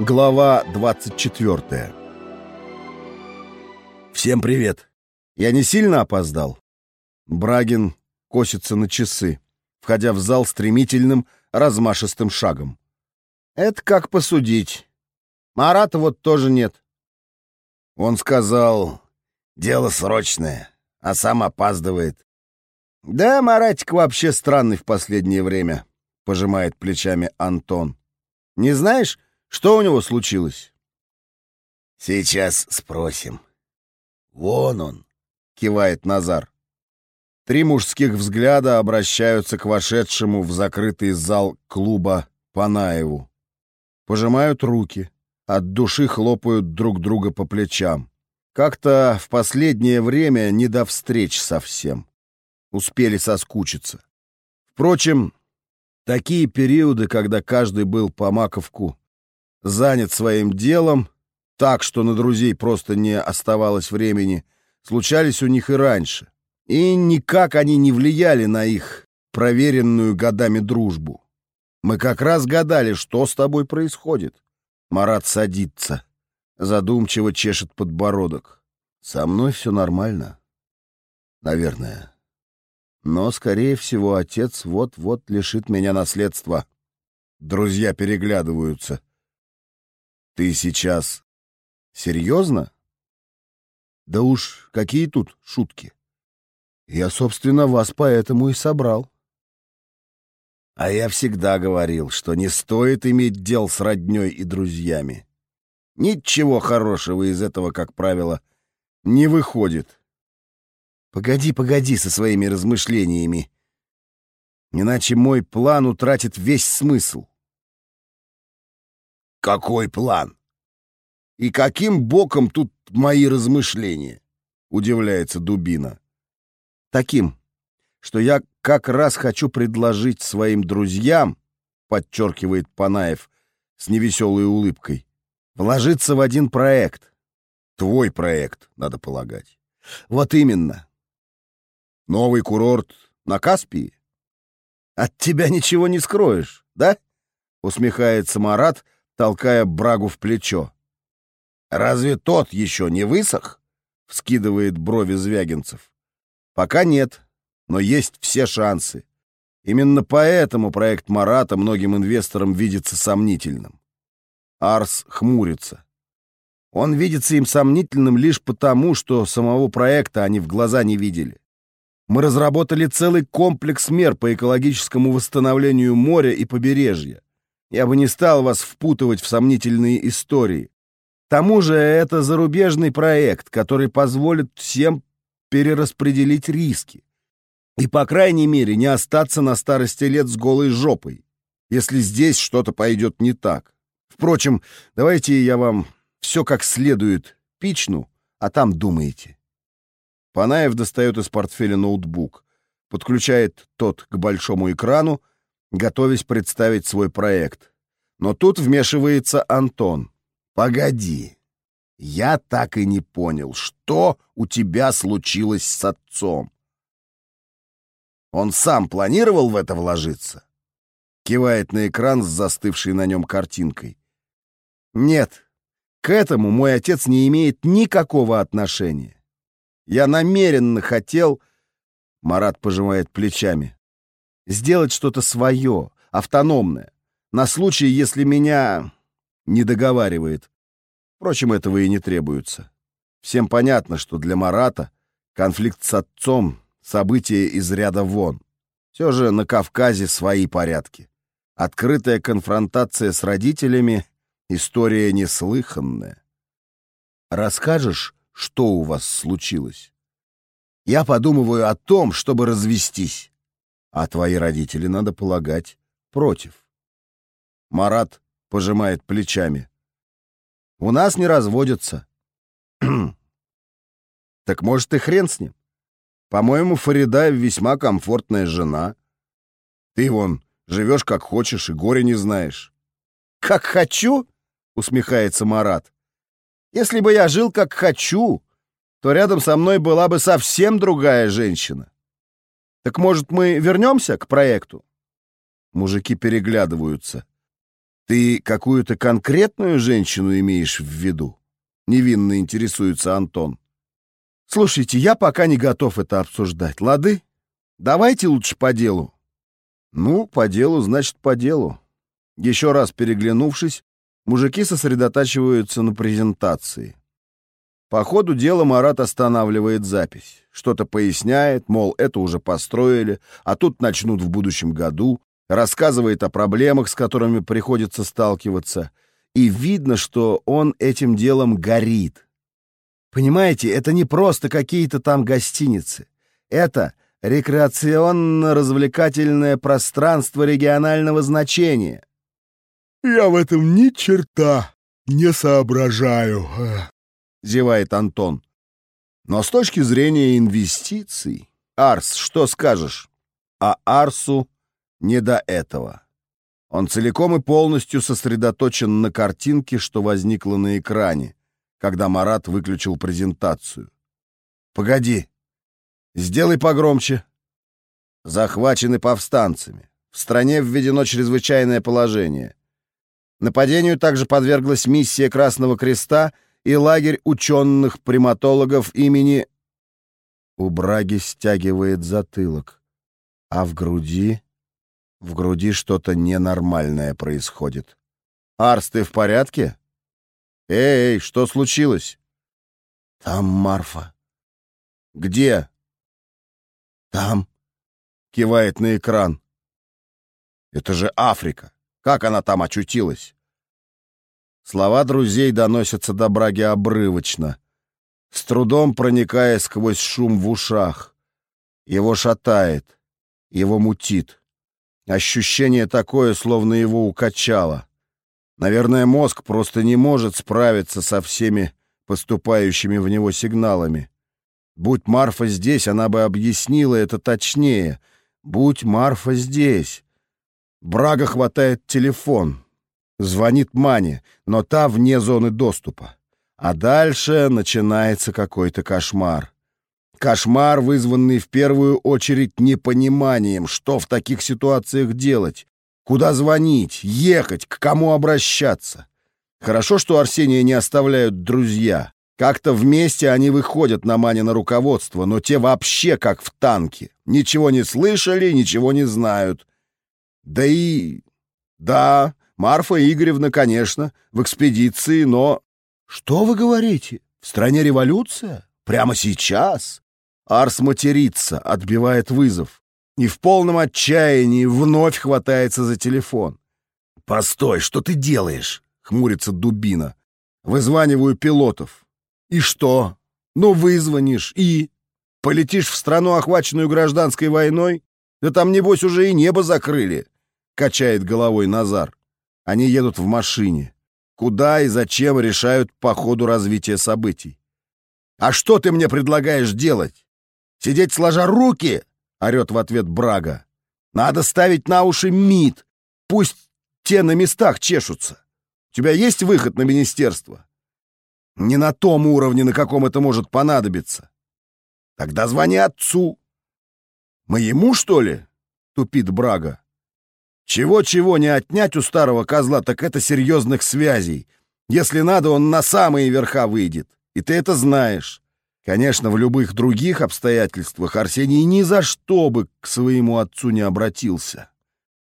Глава 24 Всем привет. Я не сильно опоздал. Брагин косится на часы, входя в зал стремительным, размашистым шагом. Это как посудить. Марата вот тоже нет. Он сказал, дело срочное, а сам опаздывает. Да, Маратик вообще странный в последнее время, пожимает плечами Антон. Не знаешь, что у него случилось? Сейчас спросим. Вон он, кивает Назар. Три мужских взгляда обращаются к вошедшему в закрытый зал клуба Панаеву. Пожимают руки, от души хлопают друг друга по плечам. Как-то в последнее время не до встреч совсем. Успели соскучиться. Впрочем, такие периоды, когда каждый был по маковку занят своим делом, так что на друзей просто не оставалось времени, случались у них и раньше. И никак они не влияли на их проверенную годами дружбу. Мы как раз гадали, что с тобой происходит. Марат садится, задумчиво чешет подбородок. Со мной все нормально. Наверное. Но, скорее всего, отец вот-вот лишит меня наследства. Друзья переглядываются. Ты сейчас серьезно? Да уж, какие тут шутки. Я, собственно, вас поэтому и собрал. А я всегда говорил, что не стоит иметь дел с роднёй и друзьями. Ничего хорошего из этого, как правило, не выходит. Погоди, погоди со своими размышлениями. Иначе мой план утратит весь смысл. Какой план? И каким боком тут мои размышления? Удивляется Дубина таким, что я как раз хочу предложить своим друзьям, подчеркивает Панаев с невеселой улыбкой, вложиться в один проект. Твой проект, надо полагать. Вот именно. Новый курорт на Каспии? От тебя ничего не скроешь, да? Усмехается Марат, толкая Брагу в плечо. Разве тот еще не высох? Вскидывает брови Звягинцев. Пока нет, но есть все шансы. Именно поэтому проект Марата многим инвесторам видится сомнительным. Арс хмурится. Он видится им сомнительным лишь потому, что самого проекта они в глаза не видели. Мы разработали целый комплекс мер по экологическому восстановлению моря и побережья. Я бы не стал вас впутывать в сомнительные истории. К тому же это зарубежный проект, который позволит всем перераспределить риски. И, по крайней мере, не остаться на старости лет с голой жопой, если здесь что-то пойдет не так. Впрочем, давайте я вам все как следует пичну, а там думаете. Панаев достает из портфеля ноутбук, подключает тот к большому экрану, готовясь представить свой проект. Но тут вмешивается Антон. «Погоди, я так и не понял, что у тебя случилось с отцом. Он сам планировал в это вложиться? Кивает на экран с застывшей на нем картинкой. Нет, к этому мой отец не имеет никакого отношения. Я намеренно хотел... Марат пожимает плечами. Сделать что-то свое, автономное, на случай, если меня не договаривает Впрочем, этого и не требуется. Всем понятно, что для Марата конфликт с отцом — событие из ряда вон. Все же на Кавказе свои порядки. Открытая конфронтация с родителями — история неслыханная. Расскажешь, что у вас случилось? Я подумываю о том, чтобы развестись. А твои родители, надо полагать, против. Марат пожимает плечами. У нас не разводятся. так может и хрен с ним. По-моему, Фарида весьма комфортная жена. Ты вон живешь как хочешь и горе не знаешь. Как хочу? Усмехается Марат. Если бы я жил как хочу, то рядом со мной была бы совсем другая женщина. Так может, мы вернемся к проекту? Мужики переглядываются. Ты какую-то конкретную женщину имеешь в виду? Невинно интересуется Антон. Слушайте, я пока не готов это обсуждать, лады? Давайте лучше по делу. Ну, по делу, значит, по делу. Еще раз переглянувшись, мужики сосредотачиваются на презентации. По ходу дела Марат останавливает запись. Что-то поясняет, мол, это уже построили, а тут начнут в будущем году, рассказывает о проблемах, с которыми приходится сталкиваться, и видно, что он этим делом горит. Понимаете, это не просто какие-то там гостиницы. Это рекреационно-развлекательное пространство регионального значения. «Я в этом ни черта не соображаю», — зевает Антон. Но с точки зрения инвестиций... Арс, что скажешь? А Арсу не до этого. Он целиком и полностью сосредоточен на картинке, что возникла на экране, когда Марат выключил презентацию. «Погоди, сделай погромче». Захвачены повстанцами. В стране введено чрезвычайное положение. Нападению также подверглась миссия Красного Креста и лагерь ученых-приматологов имени... У Браги стягивает затылок, а в груди... В груди что-то ненормальное происходит. «Арс, ты в порядке?» «Эй, что случилось?» «Там Марфа». «Где?» «Там», — кивает на экран. «Это же Африка. Как она там очутилась?» Слова друзей доносятся до Браги обрывочно, с трудом проникая сквозь шум в ушах. Его шатает, его мутит. Ощущение такое, словно его укачало. Наверное, мозг просто не может справиться со всеми поступающими в него сигналами. Будь Марфа здесь, она бы объяснила это точнее. Будь Марфа здесь. Брага хватает телефон. Звонит Мане, но та вне зоны доступа. А дальше начинается какой-то кошмар. Кошмар, вызванный в первую очередь непониманием, что в таких ситуациях делать, куда звонить, ехать, к кому обращаться. Хорошо, что Арсения не оставляют друзья. Как-то вместе они выходят на Мане на руководство, но те вообще как в танке. Ничего не слышали, ничего не знают. Да и... Да, Марфа Игоревна, конечно, в экспедиции, но... Что вы говорите? В стране революция? Прямо сейчас? Арс матерится, отбивает вызов. И в полном отчаянии вновь хватается за телефон. «Постой, что ты делаешь?» — хмурится Дубина. «Вызваниваю пилотов». «И что? Ну, вызвонишь, и...» «Полетишь в страну, охваченную гражданской войной? Да там, небось, уже и небо закрыли!» — качает головой Назар. Они едут в машине. Куда и зачем решают по ходу развития событий. «А что ты мне предлагаешь делать?» Сидеть сложа руки!» — орет в ответ Брага. «Надо ставить на уши МИД. Пусть те на местах чешутся. У тебя есть выход на министерство?» «Не на том уровне, на каком это может понадобиться». «Тогда звони отцу». «Мы ему, что ли?» — тупит Брага. «Чего-чего не отнять у старого козла, так это серьезных связей. Если надо, он на самые верха выйдет. И ты это знаешь. Конечно, в любых других обстоятельствах Арсений ни за что бы к своему отцу не обратился.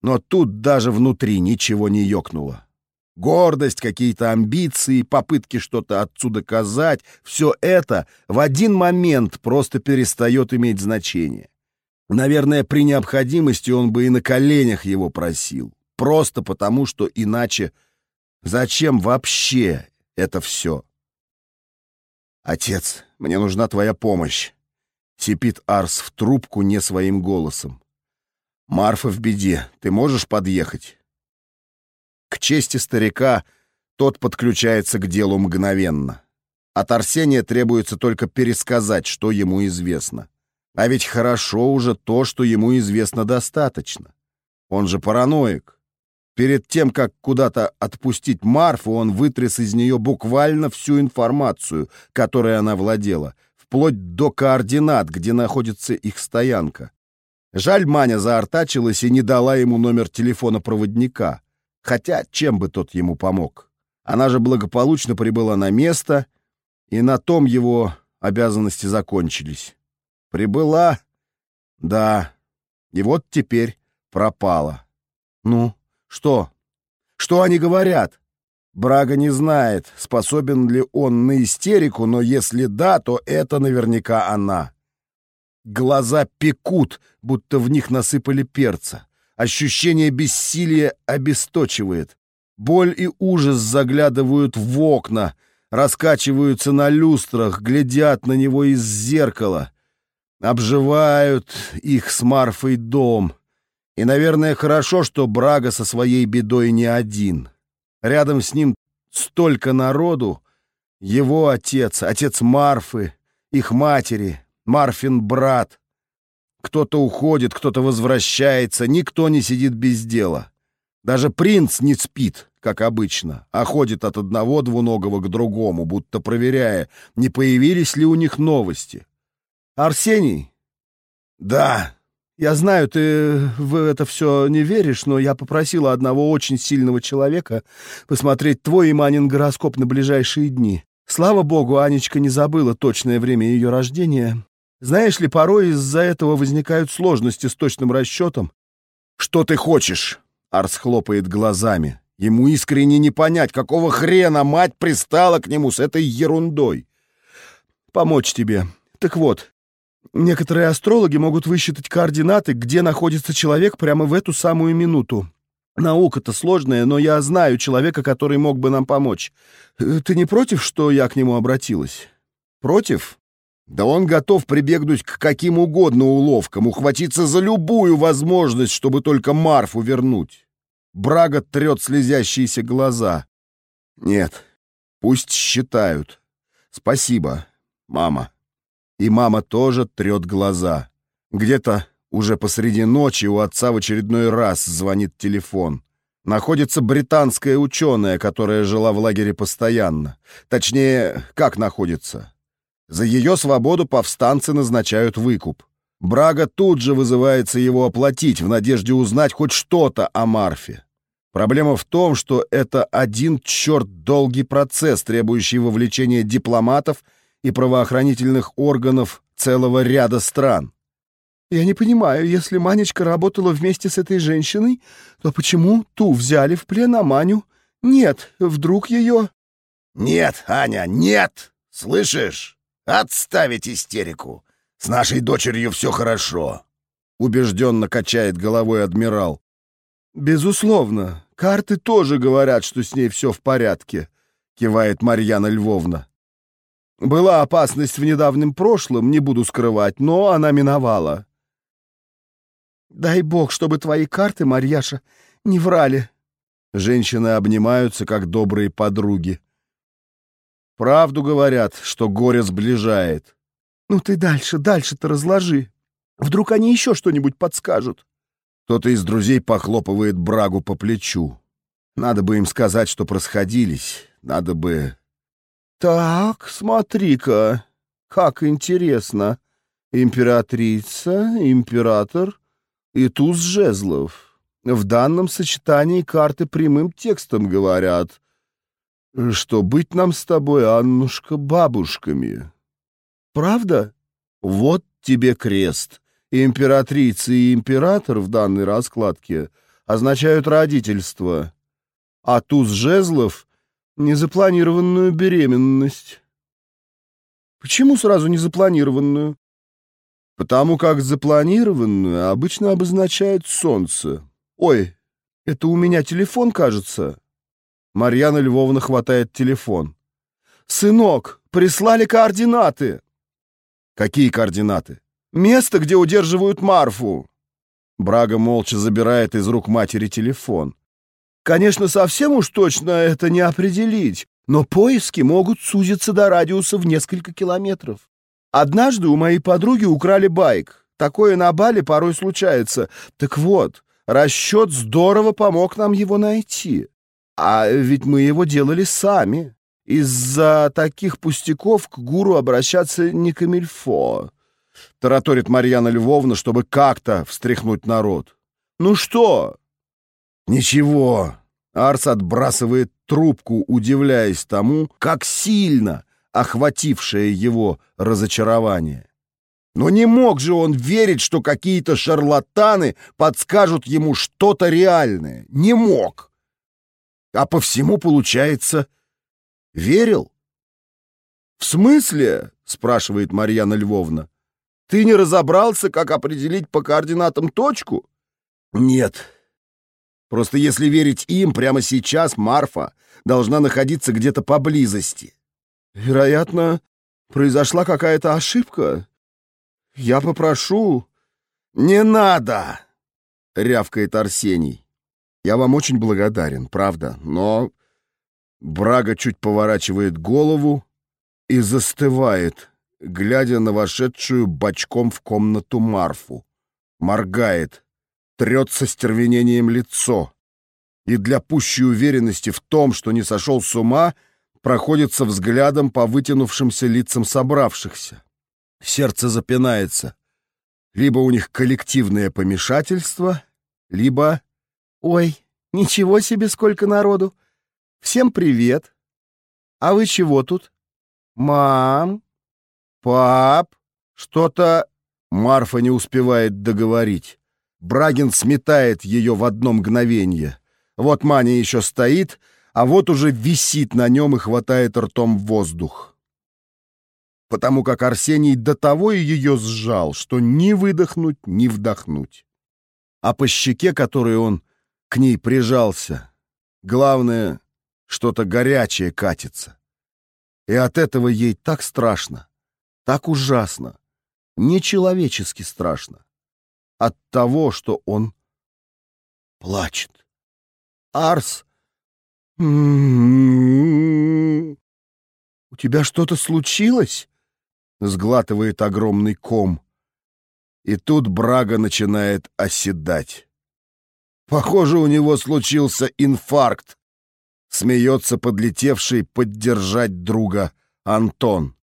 Но тут даже внутри ничего не ёкнуло. Гордость, какие-то амбиции, попытки что-то отцу доказать — все это в один момент просто перестает иметь значение. Наверное, при необходимости он бы и на коленях его просил. Просто потому, что иначе зачем вообще это все? «Отец, мне нужна твоя помощь», — сипит Арс в трубку не своим голосом. «Марфа в беде. Ты можешь подъехать?» К чести старика тот подключается к делу мгновенно. От Арсения требуется только пересказать, что ему известно. А ведь хорошо уже то, что ему известно достаточно. Он же параноик. Перед тем, как куда-то отпустить Марфу, он вытряс из нее буквально всю информацию, которой она владела, вплоть до координат, где находится их стоянка. Жаль, Маня заортачилась и не дала ему номер телефона проводника. Хотя чем бы тот ему помог? Она же благополучно прибыла на место, и на том его обязанности закончились. Прибыла, да, и вот теперь пропала. Ну, что? Что они говорят? Брага не знает, способен ли он на истерику, но если да, то это наверняка она. Глаза пекут, будто в них насыпали перца. Ощущение бессилия обесточивает. Боль и ужас заглядывают в окна, раскачиваются на люстрах, глядят на него из зеркала. Обживают их с Марфой дом. И, наверное, хорошо, что Брага со своей бедой не один. Рядом с ним столько народу. Его отец, отец Марфы, их матери, Марфин брат. Кто-то уходит, кто-то возвращается, никто не сидит без дела. Даже принц не спит, как обычно, а ходит от одного двуногого к другому, будто проверяя, не появились ли у них новости. «Арсений?» «Да», я знаю, ты в это все не веришь, но я попросила одного очень сильного человека посмотреть твой и Манин гороскоп на ближайшие дни. Слава богу, Анечка не забыла точное время ее рождения. Знаешь ли, порой из-за этого возникают сложности с точным расчетом. «Что ты хочешь?» — Арс хлопает глазами. Ему искренне не понять, какого хрена мать пристала к нему с этой ерундой. «Помочь тебе. Так вот, Некоторые астрологи могут высчитать координаты, где находится человек прямо в эту самую минуту. Наука-то сложная, но я знаю человека, который мог бы нам помочь. Э, ты не против, что я к нему обратилась? Против? Да он готов прибегнуть к каким угодно уловкам, ухватиться за любую возможность, чтобы только Марфу вернуть. Брага трет слезящиеся глаза. Нет, пусть считают. Спасибо, мама. И мама тоже трет глаза. Где-то уже посреди ночи у отца в очередной раз звонит телефон. Находится британская ученая, которая жила в лагере постоянно. Точнее, как находится? За ее свободу повстанцы назначают выкуп. Брага тут же вызывается его оплатить в надежде узнать хоть что-то о Марфе. Проблема в том, что это один черт долгий процесс, требующий вовлечения дипломатов – и правоохранительных органов целого ряда стран. Я не понимаю, если Манечка работала вместе с этой женщиной, то почему ту взяли в плен, а Маню нет? Вдруг ее... Нет, Аня, нет! Слышишь? Отставить истерику! С нашей дочерью все хорошо!» Убежденно качает головой адмирал. «Безусловно, карты тоже говорят, что с ней все в порядке», кивает Марьяна Львовна. Была опасность в недавнем прошлом, не буду скрывать, но она миновала. «Дай бог, чтобы твои карты, Марьяша, не врали». Женщины обнимаются, как добрые подруги. Правду говорят, что горе сближает. «Ну ты дальше, дальше-то разложи. Вдруг они еще что-нибудь подскажут». Кто-то из друзей похлопывает Брагу по плечу. Надо бы им сказать, что просходились. Надо бы «Так, смотри-ка, как интересно. Императрица, император и туз жезлов. В данном сочетании карты прямым текстом говорят, что быть нам с тобой, Аннушка, бабушками. Правда? Вот тебе крест. Императрица и император в данной раскладке означают родительство, а туз жезлов — Незапланированную беременность. Почему сразу незапланированную? Потому как запланированную обычно обозначает солнце. Ой, это у меня телефон, кажется. Марьяна Львовна хватает телефон. «Сынок, прислали координаты!» «Какие координаты?» «Место, где удерживают Марфу!» Брага молча забирает из рук матери телефон. Конечно, совсем уж точно это не определить, но поиски могут сузиться до радиуса в несколько километров. Однажды у моей подруги украли байк. Такое на Бали порой случается. Так вот, расчет здорово помог нам его найти. А ведь мы его делали сами. Из-за таких пустяков к гуру обращаться не камильфо. Тараторит Марьяна Львовна, чтобы как-то встряхнуть народ. Ну что, «Ничего», — Арс отбрасывает трубку, удивляясь тому, как сильно охватившее его разочарование. Но не мог же он верить, что какие-то шарлатаны подскажут ему что-то реальное. Не мог. А по всему, получается, верил. «В смысле?» — спрашивает Марьяна Львовна. «Ты не разобрался, как определить по координатам точку?» «Нет. Просто если верить им, прямо сейчас Марфа должна находиться где-то поблизости. Вероятно, произошла какая-то ошибка. Я попрошу...» «Не надо!» — рявкает Арсений. «Я вам очень благодарен, правда, но...» Брага чуть поворачивает голову и застывает, глядя на вошедшую бочком в комнату Марфу. Моргает, трет со стервенением лицо. И для пущей уверенности в том, что не сошел с ума, проходится взглядом по вытянувшимся лицам собравшихся. Сердце запинается. Либо у них коллективное помешательство, либо... «Ой, ничего себе, сколько народу! Всем привет! А вы чего тут? Мам? Пап? Что-то...» Марфа не успевает договорить. Брагин сметает ее в одно мгновение. Вот Маня еще стоит, а вот уже висит на нем и хватает ртом воздух. Потому как Арсений до того ее сжал, что ни выдохнуть, ни вдохнуть. А по щеке, которой он к ней прижался, главное, что-то горячее катится. И от этого ей так страшно, так ужасно, нечеловечески страшно. От того, что он плачет. Арс «У тебя что-то случилось?» — сглатывает огромный ком. И тут Брага начинает оседать. Похоже, у него случился инфаркт. Смеется подлетевший поддержать друга Антон.